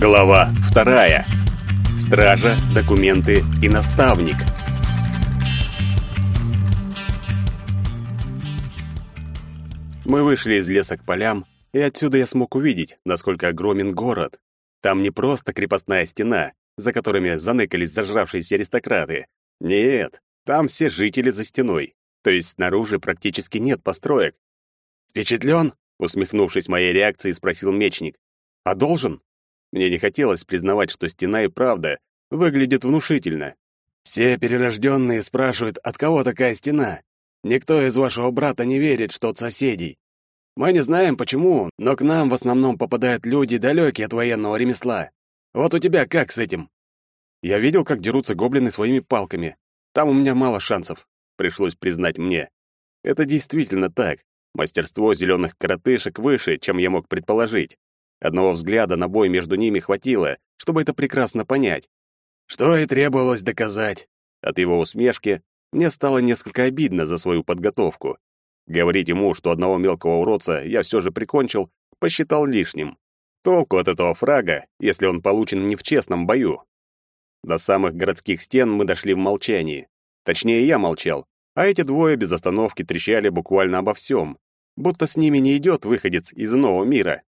Глава вторая. Стража, документы и наставник. Мы вышли из леса к полям, и отсюда я смог увидеть, насколько огромен город. Там не просто крепостная стена, за которыми заныкались зажравшиеся аристократы. Нет, там все жители за стеной, то есть снаружи практически нет построек. «Впечатлен?» — усмехнувшись моей реакцией, спросил мечник. «А должен?» Мне не хотелось признавать, что стена и правда выглядит внушительно. «Все перерожденные спрашивают, от кого такая стена? Никто из вашего брата не верит, что от соседей. Мы не знаем, почему, но к нам в основном попадают люди, далекие от военного ремесла. Вот у тебя как с этим?» Я видел, как дерутся гоблины своими палками. Там у меня мало шансов, пришлось признать мне. Это действительно так. Мастерство зеленых коротышек выше, чем я мог предположить. Одного взгляда на бой между ними хватило, чтобы это прекрасно понять. Что и требовалось доказать. От его усмешки мне стало несколько обидно за свою подготовку. Говорить ему, что одного мелкого уродца я все же прикончил, посчитал лишним. Толку от этого фрага, если он получен не в честном бою. До самых городских стен мы дошли в молчании. Точнее, я молчал, а эти двое без остановки трещали буквально обо всем, будто с ними не идет выходец из иного мира.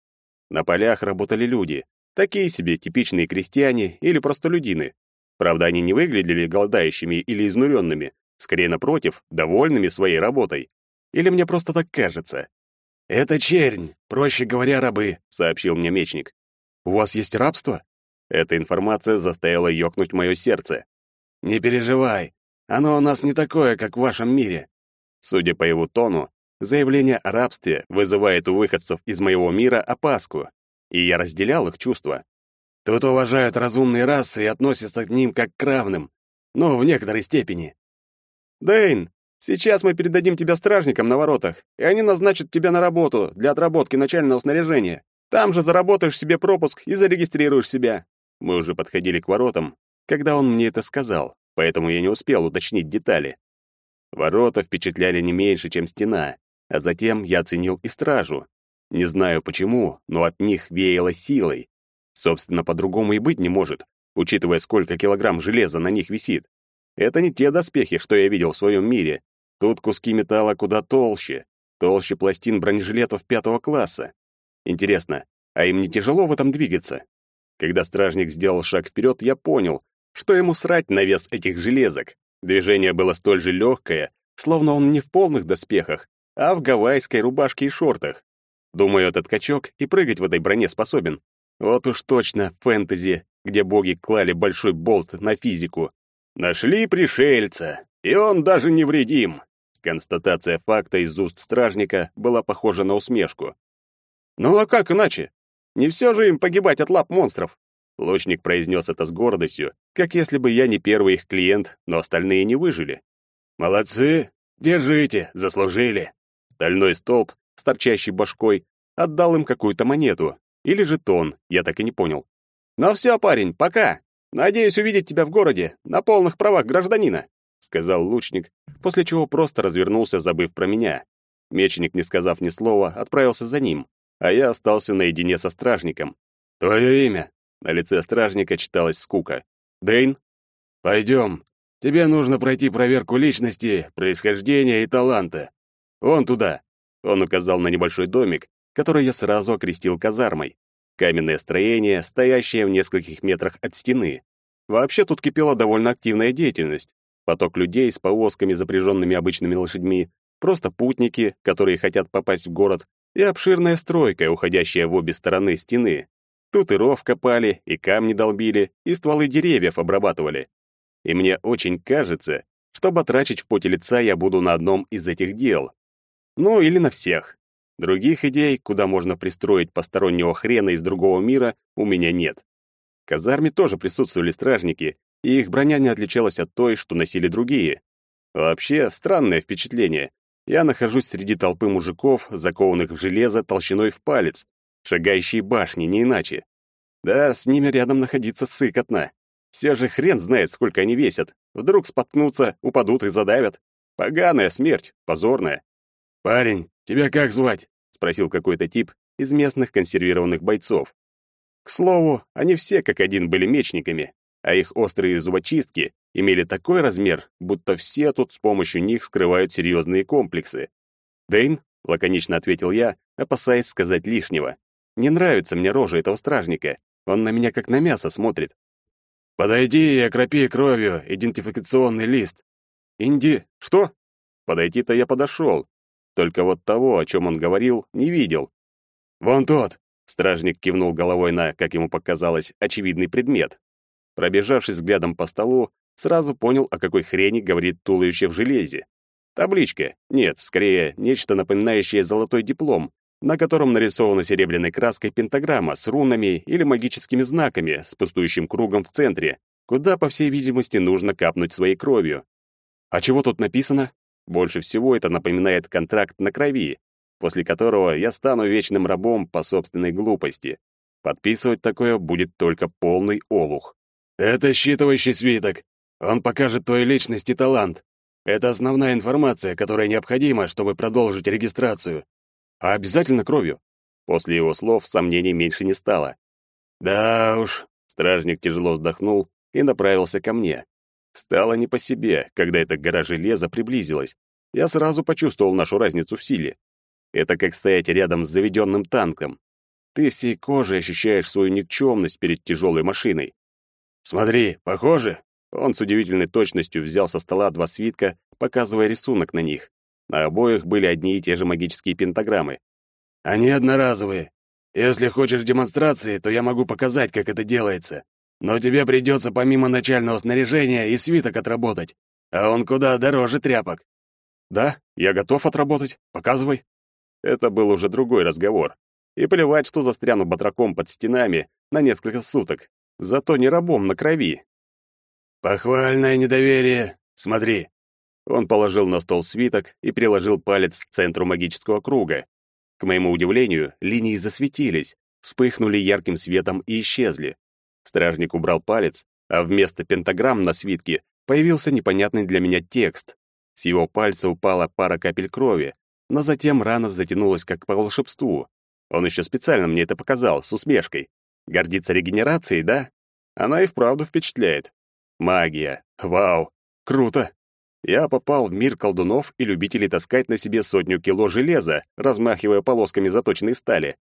На полях работали люди, такие себе типичные крестьяне или простолюдины. Правда, они не выглядели голодающими или изнуренными, скорее напротив, довольными своей работой. Или мне просто так кажется? «Это чернь, проще говоря, рабы», — сообщил мне мечник. «У вас есть рабство?» Эта информация заставила ёкнуть мое сердце. «Не переживай, оно у нас не такое, как в вашем мире». Судя по его тону, заявление о рабстве вызывает у выходцев из моего мира опаску, и я разделял их чувства. Тут уважают разумные расы и относятся к ним как к равным, но в некоторой степени. «Дэйн, сейчас мы передадим тебя стражникам на воротах, и они назначат тебя на работу для отработки начального снаряжения. Там же заработаешь себе пропуск и зарегистрируешь себя». Мы уже подходили к воротам, когда он мне это сказал, поэтому я не успел уточнить детали. Ворота впечатляли не меньше, чем стена, а затем я оценил и стражу. Не знаю почему, но от них веяло силой. Собственно, по-другому и быть не может, учитывая, сколько килограмм железа на них висит. Это не те доспехи, что я видел в своем мире. Тут куски металла куда толще, толще пластин бронежилетов пятого класса. Интересно, а им не тяжело в этом двигаться? Когда стражник сделал шаг вперед, я понял, что ему срать на вес этих железок. Движение было столь же легкое, словно он не в полных доспехах, а в гавайской рубашке и шортах. Думаю, этот качок и прыгать в этой броне способен. Вот уж точно фэнтези, где боги клали большой болт на физику. Нашли пришельца, и он даже невредим. Констатация факта из уст стражника была похожа на усмешку. Ну а как иначе? Не все же им погибать от лап монстров. Лучник произнес это с гордостью, как если бы я не первый их клиент, но остальные не выжили. «Молодцы! Держите, заслужили!» Стальной столб с торчащей башкой отдал им какую-то монету. Или жетон, я так и не понял. «Ну все, парень, пока! Надеюсь увидеть тебя в городе, на полных правах гражданина!» сказал лучник, после чего просто развернулся, забыв про меня. Мечник, не сказав ни слова, отправился за ним, а я остался наедине со стражником. «Твое имя?» На лице стражника читалась скука. «Дэйн?» «Пойдем. Тебе нужно пройти проверку личности, происхождения и таланта. Вон туда». Он указал на небольшой домик, который я сразу окрестил казармой. Каменное строение, стоящее в нескольких метрах от стены. Вообще тут кипела довольно активная деятельность. Поток людей с повозками, запряженными обычными лошадьми, просто путники, которые хотят попасть в город, и обширная стройка, уходящая в обе стороны стены. Тут и ров копали, и камни долбили, и стволы деревьев обрабатывали. И мне очень кажется, что батрачить в поте лица я буду на одном из этих дел. Ну, или на всех. Других идей, куда можно пристроить постороннего хрена из другого мира, у меня нет. В казарме тоже присутствовали стражники, и их броня не отличалась от той, что носили другие. Вообще, странное впечатление. Я нахожусь среди толпы мужиков, закованных в железо толщиной в палец, Шагающие башни, не иначе. Да, с ними рядом находиться сыкотно. Все же хрен знает, сколько они весят. Вдруг споткнутся, упадут и задавят. Поганая смерть, позорная. «Парень, тебя как звать?» — спросил какой-то тип из местных консервированных бойцов. К слову, они все как один были мечниками, а их острые зубочистки имели такой размер, будто все тут с помощью них скрывают серьезные комплексы. «Дэйн», — лаконично ответил я, опасаясь сказать лишнего, «не нравится мне рожа этого стражника. Он на меня как на мясо смотрит». «Подойди и окропи кровью идентификационный лист». «Инди... Что?» Подойти-то я подошел. Только вот того, о чем он говорил, не видел. «Вон тот!» — стражник кивнул головой на, как ему показалось, очевидный предмет. Пробежавшись взглядом по столу, сразу понял, о какой хрени говорит туловище в железе. Табличка, нет, скорее, нечто напоминающее золотой диплом, на котором нарисована серебряной краской пентаграмма с рунами или магическими знаками с пустующим кругом в центре, куда, по всей видимости, нужно капнуть своей кровью. А чего тут написано? Больше всего это напоминает контракт на крови, после которого я стану вечным рабом по собственной глупости. Подписывать такое будет только полный олух. Это считывающий свиток. Он покажет твою личность и талант. Это основная информация, которая необходима, чтобы продолжить регистрацию. А обязательно кровью. После его слов сомнений меньше не стало. Да уж, стражник тяжело вздохнул и направился ко мне. Стало не по себе, когда эта гора железа приблизилась. Я сразу почувствовал нашу разницу в силе. Это как стоять рядом с заведенным танком. Ты всей кожей ощущаешь свою никчемность перед тяжелой машиной. «Смотри, похоже?» Он с удивительной точностью взял со стола два свитка, показывая рисунок на них. На обоих были одни и те же магические пентаграммы. «Они одноразовые. Если хочешь демонстрации, то я могу показать, как это делается. Но тебе придется помимо начального снаряжения и свиток отработать, а он куда дороже тряпок». «Да, я готов отработать. Показывай». Это был уже другой разговор. И плевать, что застряну батраком под стенами на несколько суток. Зато не рабом на крови. «Похвальное недоверие. Смотри». Он положил на стол свиток и приложил палец к центру магического круга. К моему удивлению, линии засветились, вспыхнули ярким светом и исчезли. Стражник убрал палец, а вместо пентаграмм на свитке появился непонятный для меня текст. С его пальца упала пара капель крови, но затем рана затянулась как по волшебству. Он еще специально мне это показал, с усмешкой. Гордится регенерацией, да? Она и вправду впечатляет. Магия. Вау. Круто. Я попал в мир колдунов и любителей таскать на себе сотню кило железа, размахивая полосками заточенной стали.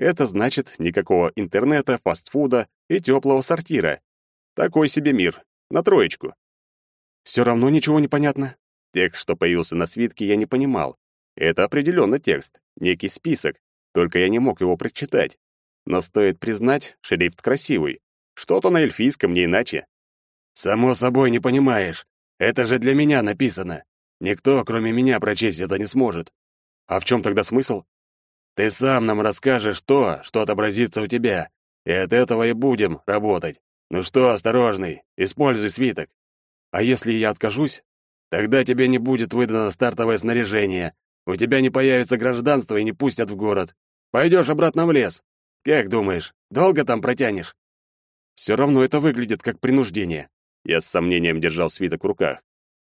Это значит никакого интернета, фастфуда и теплого сортира. Такой себе мир. На троечку. Все равно ничего не понятно. Текст, что появился на свитке, я не понимал. Это определенно текст, некий список, только я не мог его прочитать. Но стоит признать, шрифт красивый. Что-то на эльфийском, не иначе. «Само собой не понимаешь. Это же для меня написано. Никто, кроме меня, прочесть это не сможет. А в чем тогда смысл? Ты сам нам расскажешь то, что отобразится у тебя, и от этого и будем работать. Ну что, осторожный, используй свиток. А если я откажусь? Тогда тебе не будет выдано стартовое снаряжение, у тебя не появится гражданство и не пустят в город. Пойдешь обратно в лес. Как думаешь, долго там протянешь? Все равно это выглядит как принуждение. Я с сомнением держал свиток в руках.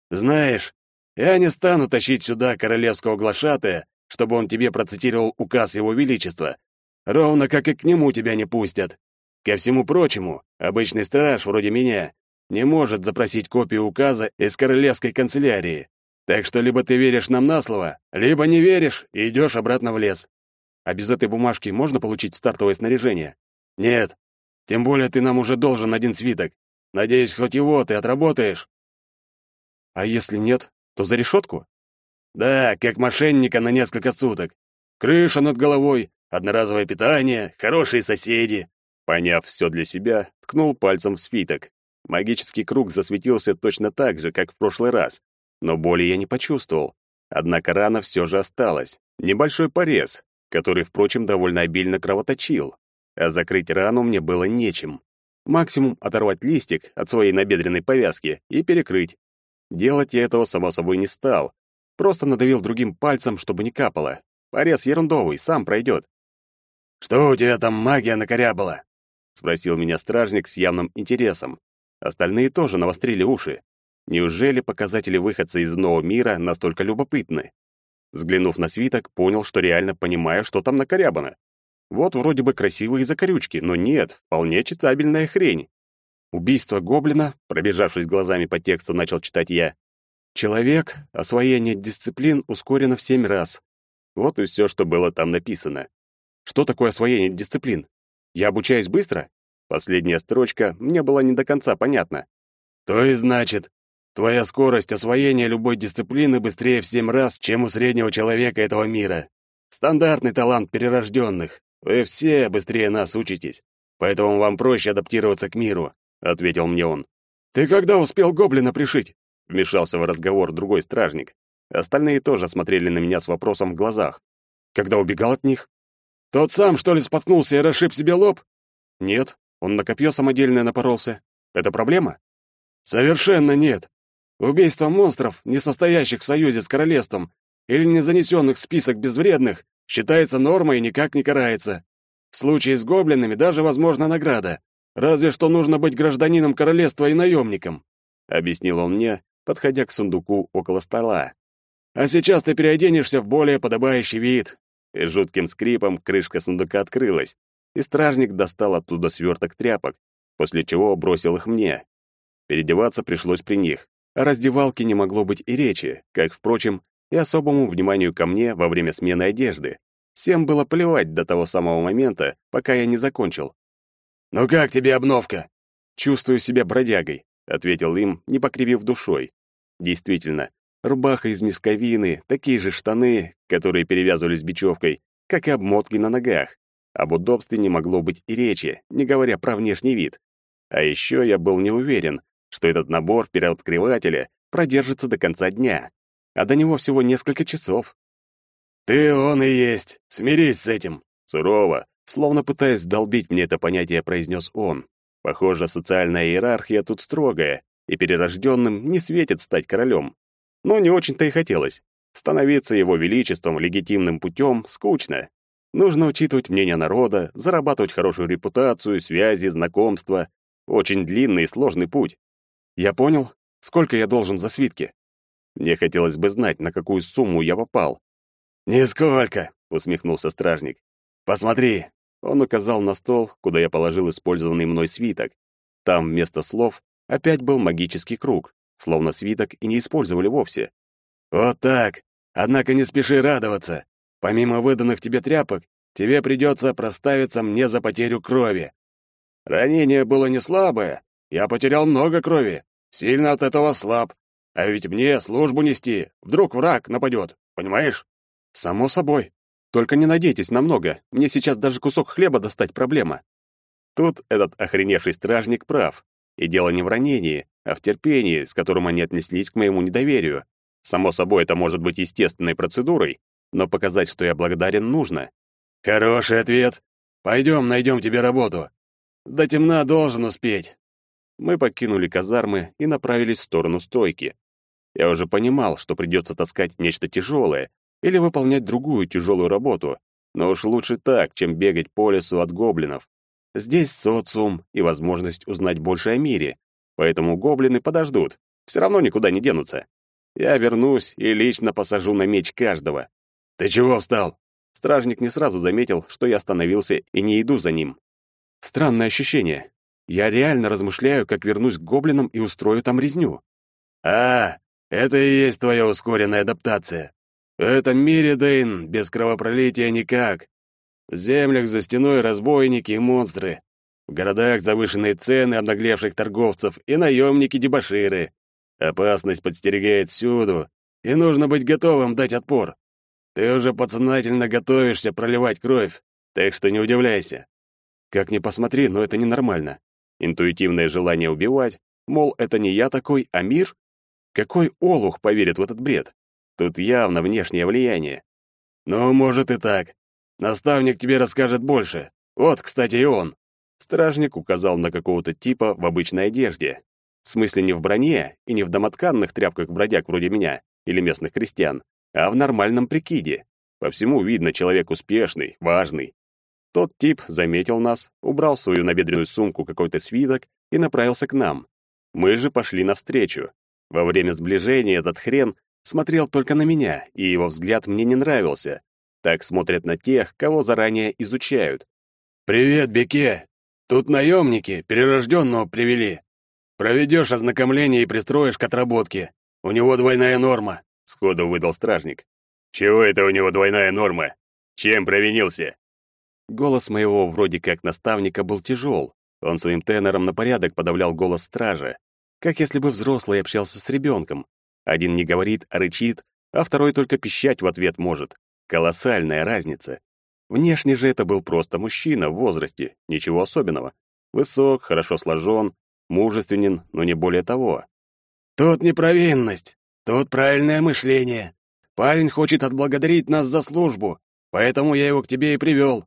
Знаешь, я не стану тащить сюда королевского глашатая, чтобы он тебе процитировал указ его величества. Ровно как и к нему тебя не пустят. Ко всему прочему, обычный страж вроде меня не может запросить копию указа из королевской канцелярии. Так что либо ты веришь нам на слово, либо не веришь и идешь обратно в лес. А без этой бумажки можно получить стартовое снаряжение? Нет. Тем более ты нам уже должен один свиток. Надеюсь, хоть его ты отработаешь. А если нет, то за решетку? Да, как мошенника на несколько суток. Крыша над головой, одноразовое питание, хорошие соседи. Поняв все для себя, ткнул пальцем в свиток. Магический круг засветился точно так же, как в прошлый раз, но боли я не почувствовал. Однако рана все же осталась. Небольшой порез, который, впрочем, довольно обильно кровоточил. А закрыть рану мне было нечем. Максимум оторвать листик от своей набедренной повязки и перекрыть. Делать я этого, само собой, не стал. Просто надавил другим пальцем, чтобы не капало. Порез ерундовый, сам пройдет. «Что у тебя там магия накорябала?» — спросил меня стражник с явным интересом. Остальные тоже навострили уши. Неужели показатели выходца из нового мира настолько любопытны? Взглянув на свиток, понял, что реально понимаю, что там накорябано. Вот вроде бы красивые закорючки, но нет, вполне читабельная хрень. Убийство гоблина, пробежавшись глазами по тексту, начал читать я. Человек, освоение дисциплин ускорено в семь раз. Вот и все, что было там написано. Что такое освоение дисциплин? Я обучаюсь быстро? Последняя строчка мне была не до конца понятна. То и значит, твоя скорость освоения любой дисциплины быстрее в семь раз, чем у среднего человека этого мира. Стандартный талант перерожденных. Вы все быстрее нас учитесь, поэтому вам проще адаптироваться к миру, ответил мне он. Ты когда успел гоблина пришить? Вмешался в разговор другой стражник. Остальные тоже смотрели на меня с вопросом в глазах. Когда убегал от них? Тот сам, что ли, споткнулся и расшиб себе лоб? Нет, он на копье самодельное напоролся. Это проблема? Совершенно нет. Убийство монстров, не состоящих в союзе с королевством, или не занесенных в список безвредных, считается нормой и никак не карается. В случае с гоблинами даже возможна награда. Разве что нужно быть гражданином королевства и наемником, — объяснил он мне, подходя к сундуку около стола. «А сейчас ты переоденешься в более подобающий вид». И жутким скрипом крышка сундука открылась, и стражник достал оттуда сверток тряпок, после чего бросил их мне. Переодеваться пришлось при них, а раздевалки не могло быть и речи, как, впрочем, и особому вниманию ко мне во время смены одежды. Всем было плевать до того самого момента, пока я не закончил. «Ну как тебе обновка?» «Чувствую себя бродягой», — ответил им, не покривив душой. Действительно, рубаха из мешковины, такие же штаны, которые перевязывались бечевкой, как и обмотки на ногах. Об удобстве не могло быть и речи, не говоря про внешний вид. А еще я был не уверен, что этот набор переоткрывателя продержится до конца дня, а до него всего несколько часов. «Ты он и есть, смирись с этим!» Сурово, словно пытаясь долбить мне это понятие, произнес он. Похоже, социальная иерархия тут строгая, и перерожденным не светит стать королем. Но не очень-то и хотелось. Становиться его величеством легитимным путем скучно. Нужно учитывать мнение народа, зарабатывать хорошую репутацию, связи, знакомства. Очень длинный и сложный путь. Я понял, сколько я должен за свитки. Мне хотелось бы знать, на какую сумму я попал. «Нисколько», — усмехнулся стражник. «Посмотри, он указал на стол, куда я положил использованный мной свиток. Там вместо слов опять был магический круг, словно свиток и не использовали вовсе. «Вот так! Однако не спеши радоваться. Помимо выданных тебе тряпок, тебе придется проставиться мне за потерю крови. Ранение было не слабое, я потерял много крови, сильно от этого слаб. А ведь мне службу нести, вдруг враг нападет, понимаешь?» «Само собой», только не надейтесь на много, мне сейчас даже кусок хлеба достать проблема. Тут этот охреневший стражник прав. И дело не в ранении, а в терпении, с которым они отнеслись к моему недоверию. Само собой, это может быть естественной процедурой, но показать, что я благодарен, нужно. Хороший ответ. Пойдем, найдем тебе работу. До темна должен успеть. Мы покинули казармы и направились в сторону стойки. Я уже понимал, что придется таскать нечто тяжелое, или выполнять другую тяжелую работу, но уж лучше так, чем бегать по лесу от гоблинов. Здесь социум и возможность узнать больше о мире, поэтому гоблины подождут, все равно никуда не денутся. Я вернусь и лично посажу на меч каждого. «Ты чего встал?» Стражник не сразу заметил, что я остановился и не иду за ним. Странное ощущение. Я реально размышляю, как вернусь к гоблинам и устрою там резню. «А, это и есть твоя ускоренная адаптация. В этом мире, Дэйн, без кровопролития никак. В землях за стеной разбойники и монстры. В городах завышенные цены обнаглевших торговцев и наемники-дебоширы. Опасность подстерегает всюду, и нужно быть готовым дать отпор. Ты уже подсознательно готовишься проливать кровь, так что не удивляйся. Как ни посмотри, но это ненормально. Интуитивное желание убивать, мол, это не я такой, а мир? Какой олух поверит в этот бред? Тут явно внешнее влияние. Ну, может и так. Наставник тебе расскажет больше. Вот, кстати, и он. Стражник указал на какого-то типа в обычной одежде. В смысле не в броне и не в домотканных тряпках бродяг вроде меня или местных крестьян, а в нормальном прикиде. По всему видно, человек успешный, важный. Тот тип заметил нас, убрал свою набедренную сумку какой-то свиток и направился к нам. Мы же пошли навстречу. Во время сближения этот хрен смотрел только на меня, и его взгляд мне не нравился. Так смотрят на тех, кого заранее изучают. «Привет, Беке! Тут наемники, перерожденного привели. Проведешь ознакомление и пристроишь к отработке. У него двойная норма», — сходу выдал стражник. «Чего это у него двойная норма? Чем провинился?» Голос моего вроде как наставника был тяжел. Он своим тенором на порядок подавлял голос стража, как если бы взрослый общался с ребенком. Один не говорит, а рычит, а второй только пищать в ответ может. Колоссальная разница. Внешне же это был просто мужчина в возрасте, ничего особенного. Высок, хорошо сложен, мужественен, но не более того. «Тут не провинность, тут правильное мышление. Парень хочет отблагодарить нас за службу, поэтому я его к тебе и привел».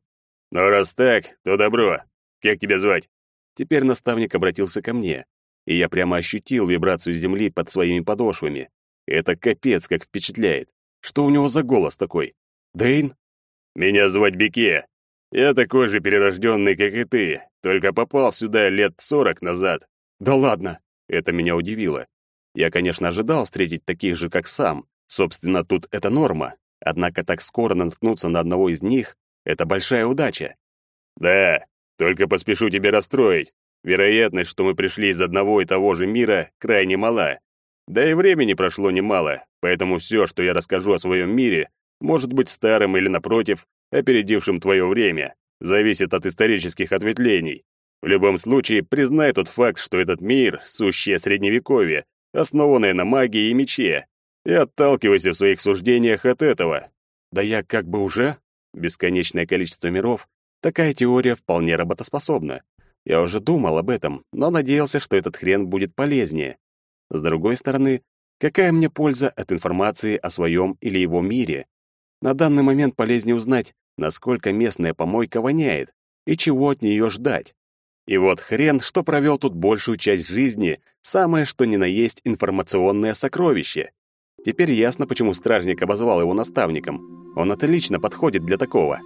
«Ну, раз так, то добро. Как тебя звать?» Теперь наставник обратился ко мне, и я прямо ощутил вибрацию земли под своими подошвами. Это капец как впечатляет. Что у него за голос такой? Дейн? Меня звать Беке. Я такой же перерожденный, как и ты, только попал сюда лет сорок назад. Да ладно, это меня удивило. Я, конечно, ожидал встретить таких же, как сам. Собственно, тут это норма. Однако так скоро наткнуться на одного из них — это большая удача. Да, только поспешу тебя расстроить. Вероятность, что мы пришли из одного и того же мира, крайне мала. Да и времени прошло немало, поэтому все, что я расскажу о своем мире, может быть старым или, напротив, опередившим твое время. Зависит от исторических ответвлений. В любом случае, признай тот факт, что этот мир — сущее средневековье, основанное на магии и мече, и отталкивайся в своих суждениях от этого. Да я как бы уже... Бесконечное количество миров Такая теория вполне работоспособна. Я уже думал об этом, но надеялся, что этот хрен будет полезнее. С другой стороны, какая мне польза от информации о своем или его мире? На данный момент полезнее узнать, насколько местная помойка воняет и чего от нее ждать. И вот хрен, что провел тут большую часть жизни, самое что ни на есть информационное сокровище. Теперь ясно, почему стражник обозвал его наставником. Он отлично подходит для такого.